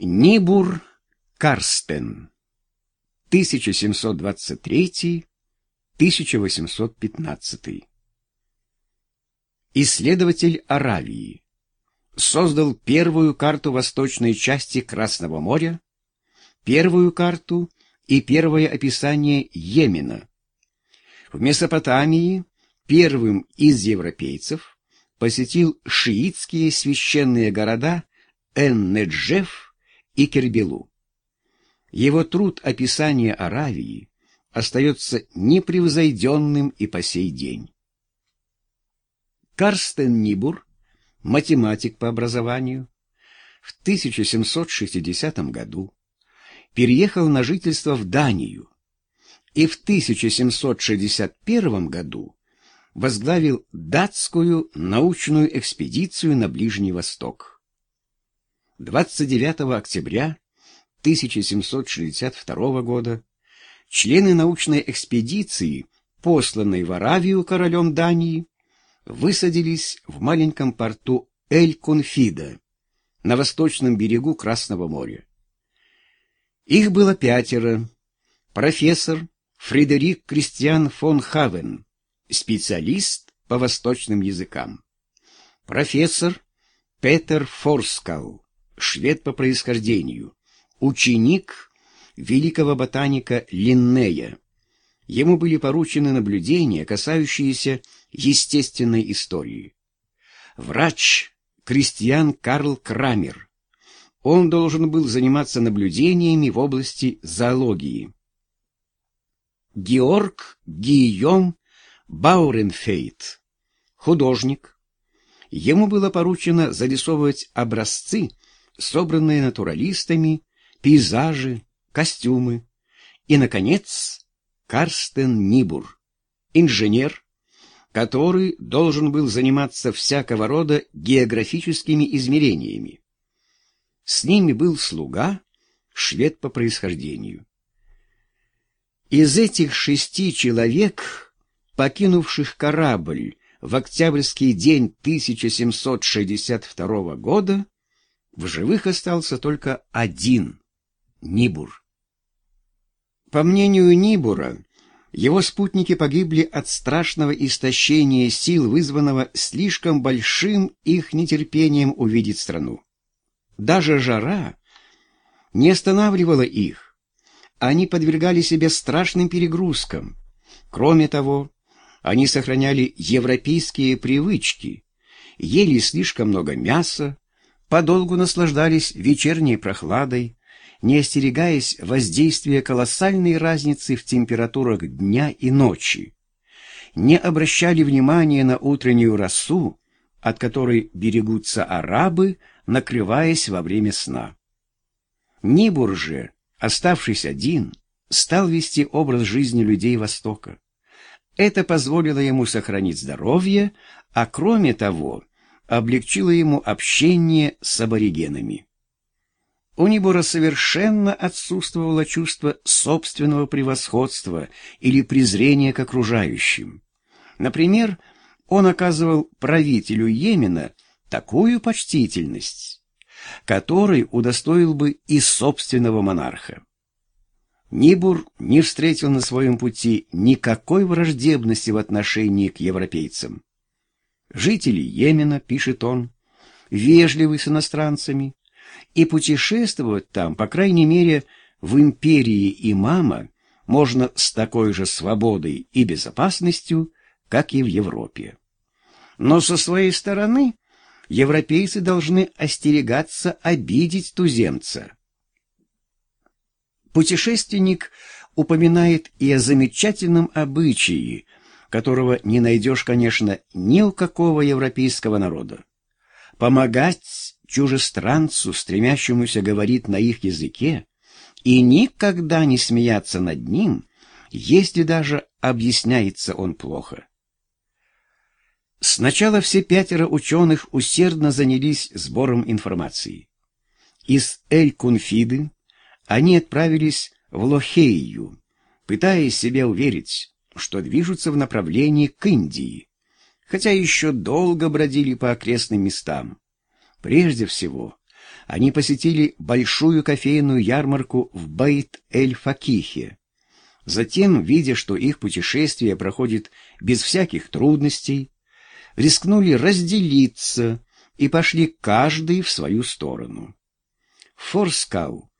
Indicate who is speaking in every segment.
Speaker 1: Нибур Карстен 1723-1815 Исследователь Аравии создал первую карту восточной части Красного моря, первую карту и первое описание Йемена. В Месопотамии первым из европейцев посетил шиитские священные города Эн-Неджеф и Кербелу. Его труд описания Аравии остается непревзойденным и по сей день. Карстен Нибур, математик по образованию, в 1760 году переехал на жительство в Данию и в 1761 году возглавил датскую научную экспедицию на Ближний Восток. 29 октября 1762 года члены научной экспедиции, посланной в Аравию королем Дании, высадились в маленьком порту Эль-Конфида на восточном берегу Красного моря. Их было пятеро. Профессор Фредерик Кристиан фон Хавен, специалист по восточным языкам. Профессор Петер Форскал, швед по происхождению, ученик великого ботаника Линнея. Ему были поручены наблюдения, касающиеся естественной истории. Врач Кристиан Карл Крамер. Он должен был заниматься наблюдениями в области зоологии. Георг Гийом Бауренфейт, художник. Ему было поручено зарисовывать образцы, собранные натуралистами, пейзажи, костюмы. И, наконец, Карстен Нибур, инженер, который должен был заниматься всякого рода географическими измерениями. С ними был слуга, швед по происхождению. Из этих шести человек, покинувших корабль в октябрьский день 1762 года, в живых остался только один — Нибур. По мнению Нибура, его спутники погибли от страшного истощения сил, вызванного слишком большим их нетерпением увидеть страну. Даже жара не останавливала их. Они подвергали себя страшным перегрузкам. Кроме того, они сохраняли европейские привычки, ели слишком много мяса, подолгу наслаждались вечерней прохладой, не остерегаясь воздействия колоссальной разницы в температурах дня и ночи, не обращали внимания на утреннюю росу, от которой берегутся арабы, накрываясь во время сна. Нибур же, оставшись один, стал вести образ жизни людей Востока. Это позволило ему сохранить здоровье, а кроме того, облегчило ему общение с аборигенами. У Нибора совершенно отсутствовало чувство собственного превосходства или презрения к окружающим. Например, он оказывал правителю Йемена такую почтительность, которой удостоил бы и собственного монарха. Нибур не встретил на своем пути никакой враждебности в отношении к европейцам. Жители Йемена, пишет он, вежливы с иностранцами, и путешествовать там, по крайней мере, в империи имама можно с такой же свободой и безопасностью, как и в Европе. Но со своей стороны европейцы должны остерегаться обидеть туземца. Путешественник упоминает и о замечательном обычае, которого не найдешь, конечно, ни у какого европейского народа. Помогать чужестранцу, стремящемуся говорить на их языке, и никогда не смеяться над ним, если даже объясняется он плохо. Сначала все пятеро ученых усердно занялись сбором информации. Из Эль-Кунфиды они отправились в Лохею, пытаясь себя уверить, что движутся в направлении к Индии, хотя еще долго бродили по окрестным местам. Прежде всего, они посетили большую кофейную ярмарку в Бейт-эль-Факихе. Затем, видя, что их путешествие проходит без всяких трудностей, рискнули разделиться и пошли каждый в свою сторону. Форскау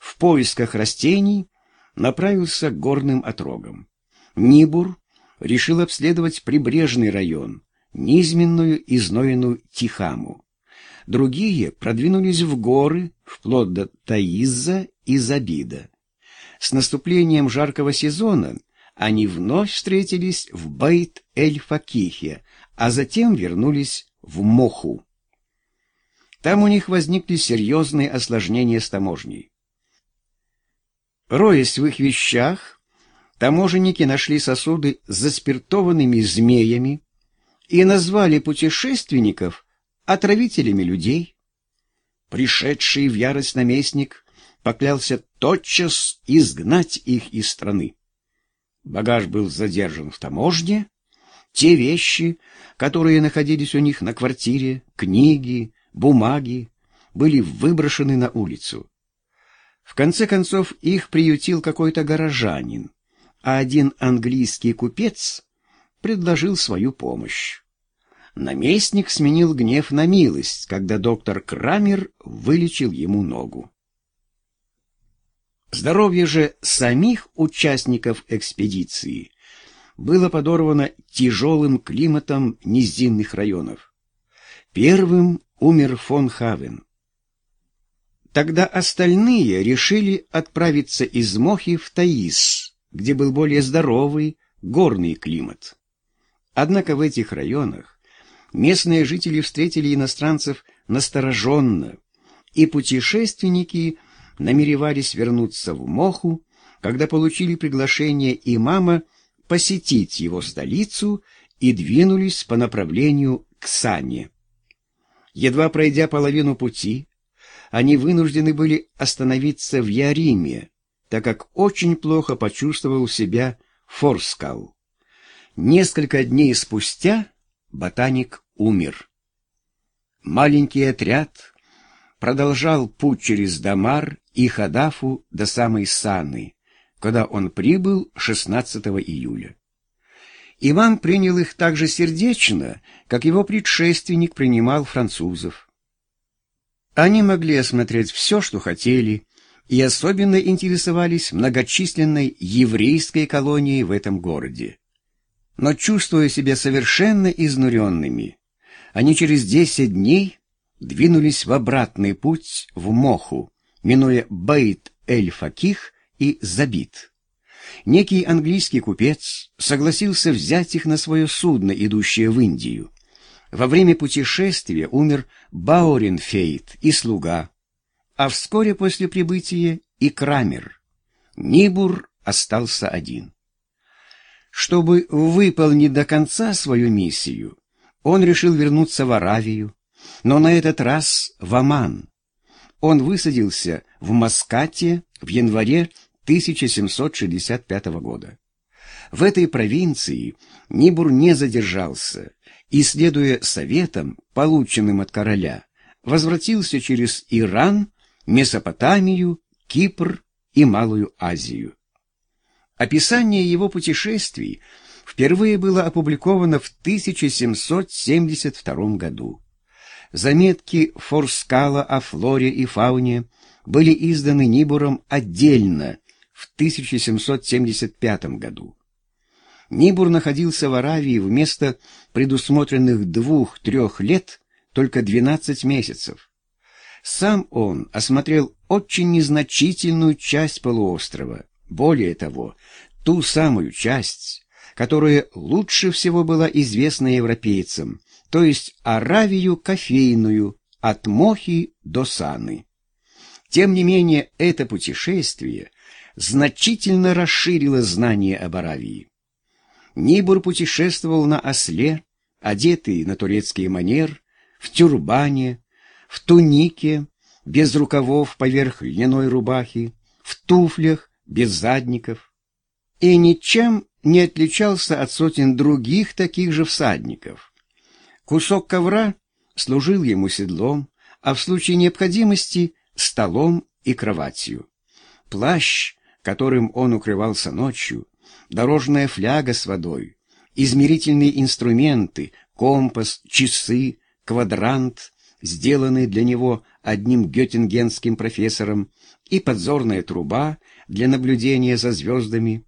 Speaker 1: в поисках растений направился к горным отрогам. Нибур решил обследовать прибрежный район, низменную и знойную Тихаму. Другие продвинулись в горы, вплоть до Таиза и Забида. С наступлением жаркого сезона они вновь встретились в Байт-эль-Факихе, а затем вернулись в Моху. Там у них возникли серьезные осложнения с таможней. Роясь в их вещах, таможенники нашли сосуды с заспиртованными змеями и назвали путешественников отравителями людей. Пришедший в ярость наместник поклялся тотчас изгнать их из страны. Багаж был задержан в таможне, те вещи, которые находились у них на квартире, книги, бумаги, были выброшены на улицу. В конце концов их приютил какой-то горожанин, а один английский купец предложил свою помощь. Наместник сменил гнев на милость, когда доктор Крамер вылечил ему ногу. Здоровье же самих участников экспедиции было подорвано тяжелым климатом низинных районов. Первым умер фон Хавен. Тогда остальные решили отправиться из Мохи в Таис, где был более здоровый горный климат. Однако в этих районах местные жители встретили иностранцев настороженно, и путешественники намеревались вернуться в Моху, когда получили приглашение имама посетить его столицу и двинулись по направлению к Сане. Едва пройдя половину пути, они вынуждены были остановиться в Яриме, так как очень плохо почувствовал себя Форскал. Несколько дней спустя ботаник умер. Маленький отряд продолжал путь через Дамар и Хадафу до самой Саны, когда он прибыл 16 июля. Иван принял их так же сердечно, как его предшественник принимал французов. Они могли осмотреть все, что хотели, и особенно интересовались многочисленной еврейской колонией в этом городе. Но, чувствуя себя совершенно изнуренными, они через десять дней двинулись в обратный путь в Моху, минуя Бейт-эль-Факих и Забит. Некий английский купец согласился взять их на свое судно, идущее в Индию. Во время путешествия умер Бауренфейт и слуга, а вскоре после прибытия и Крамер. Нибур остался один. Чтобы выполнить до конца свою миссию, он решил вернуться в Аравию, но на этот раз в Оман. Он высадился в Маскате в январе 1765 года. В этой провинции Нибур не задержался и, следуя советам, полученным от короля, возвратился через Иран, Месопотамию, Кипр и Малую Азию. Описание его путешествий впервые было опубликовано в 1772 году. Заметки Форскала о флоре и фауне были изданы Нибуром отдельно в 1775 году. Нибур находился в Аравии вместо предусмотренных двух-трех лет только 12 месяцев. Сам он осмотрел очень незначительную часть полуострова, более того, ту самую часть, которая лучше всего была известна европейцам, то есть Аравию кофейную, от Мохи до Саны. Тем не менее, это путешествие значительно расширило знания об Аравии. Нибур путешествовал на осле, одетый на турецкий манер, в тюрбане, в тунике, без рукавов поверх льняной рубахи, в туфлях, без задников, и ничем не отличался от сотен других таких же всадников. Кусок ковра служил ему седлом, а в случае необходимости — столом и кроватью. Плащ, которым он укрывался ночью, дорожная фляга с водой, измерительные инструменты, компас, часы, квадрант, сделанный для него одним геттингенским профессором, и подзорная труба для наблюдения за звездами.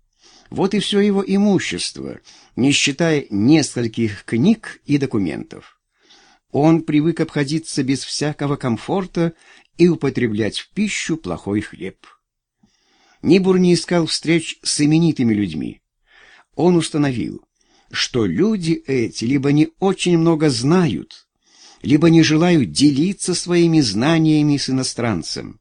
Speaker 1: Вот и все его имущество, не считая нескольких книг и документов. Он привык обходиться без всякого комфорта и употреблять в пищу плохой хлеб. Нибур не искал встреч с именитыми людьми. Он установил, что люди эти либо не очень много знают, либо не желают делиться своими знаниями с иностранцем.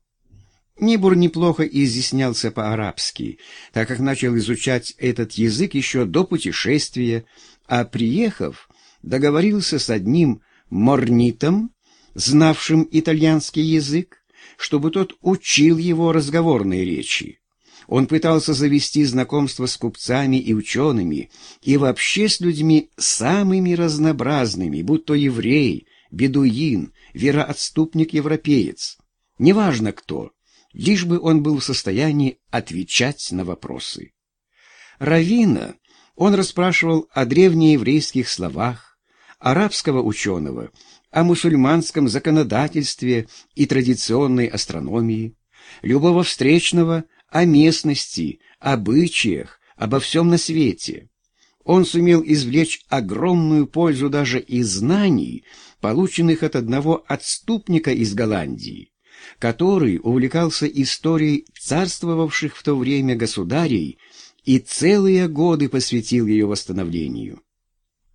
Speaker 1: Нибур неплохо изъяснялся по-арабски, так как начал изучать этот язык еще до путешествия, а приехав, договорился с одним морнитом, знавшим итальянский язык, чтобы тот учил его разговорной речи. Он пытался завести знакомство с купцами и учеными, и вообще с людьми самыми разнообразными, будь то еврей, бедуин, вероотступник-европеец. Неважно кто, лишь бы он был в состоянии отвечать на вопросы. Равина он расспрашивал о древнееврейских словах, арабского ученого, о мусульманском законодательстве и традиционной астрономии, любого встречного о местности, обычаях, обо всем на свете. Он сумел извлечь огромную пользу даже из знаний, полученных от одного отступника из Голландии, который увлекался историей царствовавших в то время государей и целые годы посвятил ее восстановлению.